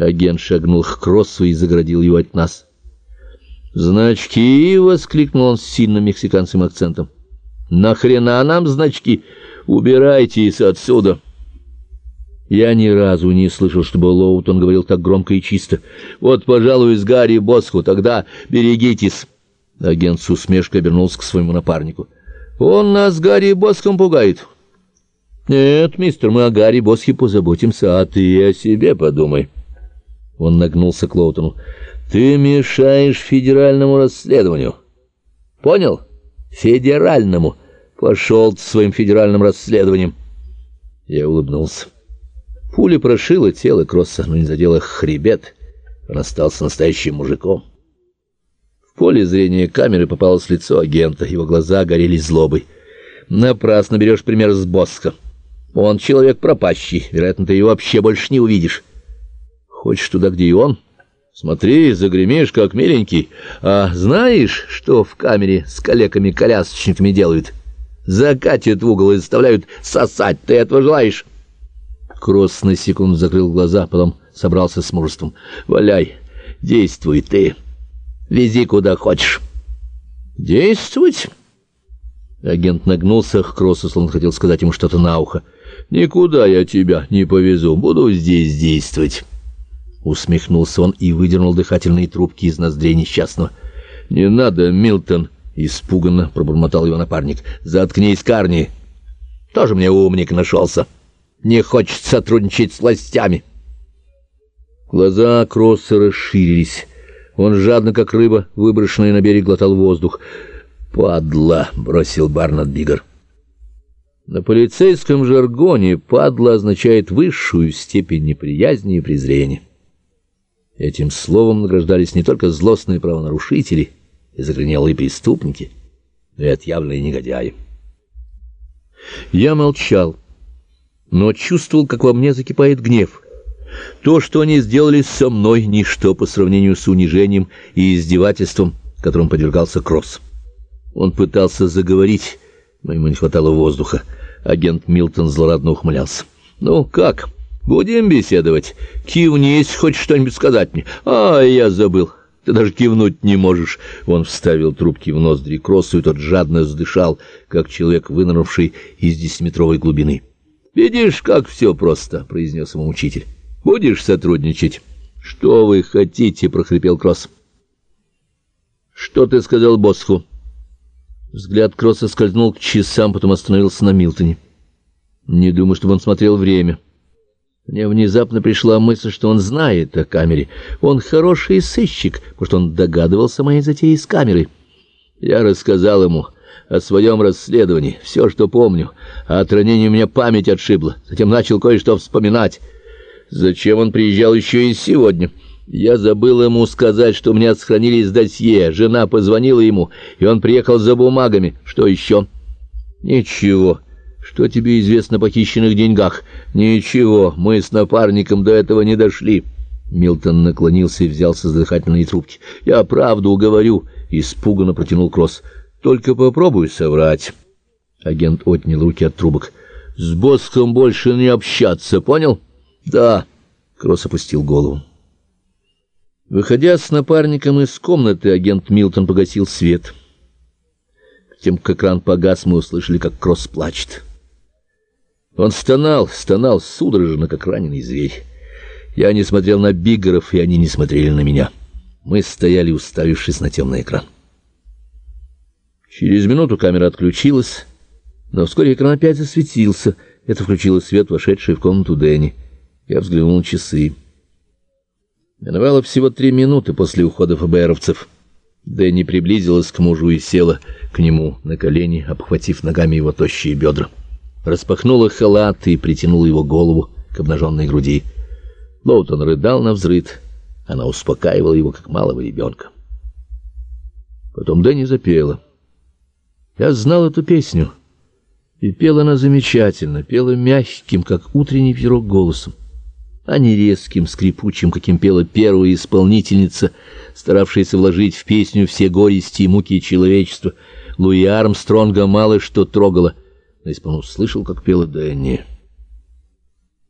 Агент шагнул к Кроссу и заградил его от нас. «Значки!» — воскликнул он с сильным мексиканским акцентом. «Нахрена нам значки? Убирайтесь отсюда!» Я ни разу не слышал, чтобы Лоутон говорил так громко и чисто. «Вот, пожалуй, с Гарри Босху, тогда берегитесь!» Агент с усмешкой обернулся к своему напарнику. «Он нас Гарри Босхом пугает!» «Нет, мистер, мы о Гарри Босхе позаботимся, а ты о себе подумай!» Он нагнулся к Лоутону. «Ты мешаешь федеральному расследованию. Понял? Федеральному. Пошел ты своим федеральным расследованием». Я улыбнулся. Пуля прошила тело Кросса, но не задела хребет. Он остался настоящим мужиком. В поле зрения камеры попалось лицо агента. Его глаза горели злобой. «Напрасно берешь пример с Боска. Он человек пропащий. Вероятно, ты его вообще больше не увидишь». Хочешь туда, где и он? Смотри, загремишь, как миленький. А знаешь, что в камере с калеками-колясочниками делают? Закатят в угол и заставляют сосать. Ты этого желаешь?» Кросс на секунду закрыл глаза, потом собрался с мужеством. «Валяй, действуй ты. Вези куда хочешь». «Действовать?» Агент нагнулся к Кроссу, словно хотел сказать ему что-то на ухо. «Никуда я тебя не повезу. Буду здесь действовать». Усмехнулся он и выдернул дыхательные трубки из ноздрей несчастного. «Не надо, Милтон!» — испуганно пробормотал его напарник. «Заткнись, Карни! Тоже мне умник нашелся. Не хочет сотрудничать с властями!» Глаза Кросса расширились. Он жадно, как рыба, выброшенная на берег, глотал воздух. «Падла!» — бросил Барнат Бигер. На полицейском жаргоне «падла» означает высшую степень неприязни и презрения. Этим словом награждались не только злостные правонарушители и загрянелые преступники, но и отъявленные негодяи. Я молчал, но чувствовал, как во мне закипает гнев. То, что они сделали со мной, ничто по сравнению с унижением и издевательством, которым подвергался Кросс. Он пытался заговорить, но ему не хватало воздуха. Агент Милтон злорадно ухмылялся. «Ну, как?» Будем беседовать. Кивни, если хочешь что-нибудь сказать мне. А, я забыл. Ты даже кивнуть не можешь. Он вставил трубки в ноздри Кроссу, и тот жадно вздышал, как человек, вынырнувший из десятиметровой глубины. «Видишь, как все просто», — произнес ему учитель. «Будешь сотрудничать?» «Что вы хотите?» — прохрипел Кросс. «Что ты сказал Босху?» Взгляд Кросса скользнул к часам, потом остановился на Милтоне. Не думаю, чтобы он смотрел время. Мне внезапно пришла мысль, что он знает о камере. Он хороший сыщик, потому что он догадывался о моей затее с камерой. Я рассказал ему о своем расследовании, все, что помню. А от ранения у меня память отшибла. Затем начал кое-что вспоминать. Зачем он приезжал еще и сегодня? Я забыл ему сказать, что у меня сохранились досье. Жена позвонила ему, и он приехал за бумагами. Что еще? Ничего. Что тебе известно о похищенных деньгах? Ничего, мы с напарником до этого не дошли. Милтон наклонился и взялся за дыхательные трубки. Я правду говорю, испуганно протянул Кросс. Только попробуй соврать. Агент отнял руки от трубок. С Боском больше не общаться, понял? Да. Кросс опустил голову. Выходя с напарником из комнаты, агент Милтон погасил свет. Тем, как экран погас, мы услышали, как Кросс плачет. Он стонал, стонал судорожно, как раненый зверь. Я не смотрел на Биггеров, и они не смотрели на меня. Мы стояли, уставившись на темный экран. Через минуту камера отключилась, но вскоре экран опять засветился. Это включило свет, вошедший в комнату Дэнни. Я взглянул на часы. Миновало всего три минуты после ухода ФБРовцев. Дэнни приблизилась к мужу и села к нему на колени, обхватив ногами его тощие бедра распахнула халат и притянула его голову к обнаженной груди. Лоутон рыдал на взрыд. Она успокаивала его, как малого ребенка. Потом Дэнни запела. Я знал эту песню. И пела она замечательно, пела мягким, как утренний ветерок голосом, а не резким, скрипучим, каким пела первая исполнительница, старавшаяся вложить в песню все горести и муки человечества. Луи Армстронга мало что трогала — он услышал, как пела Дэнни...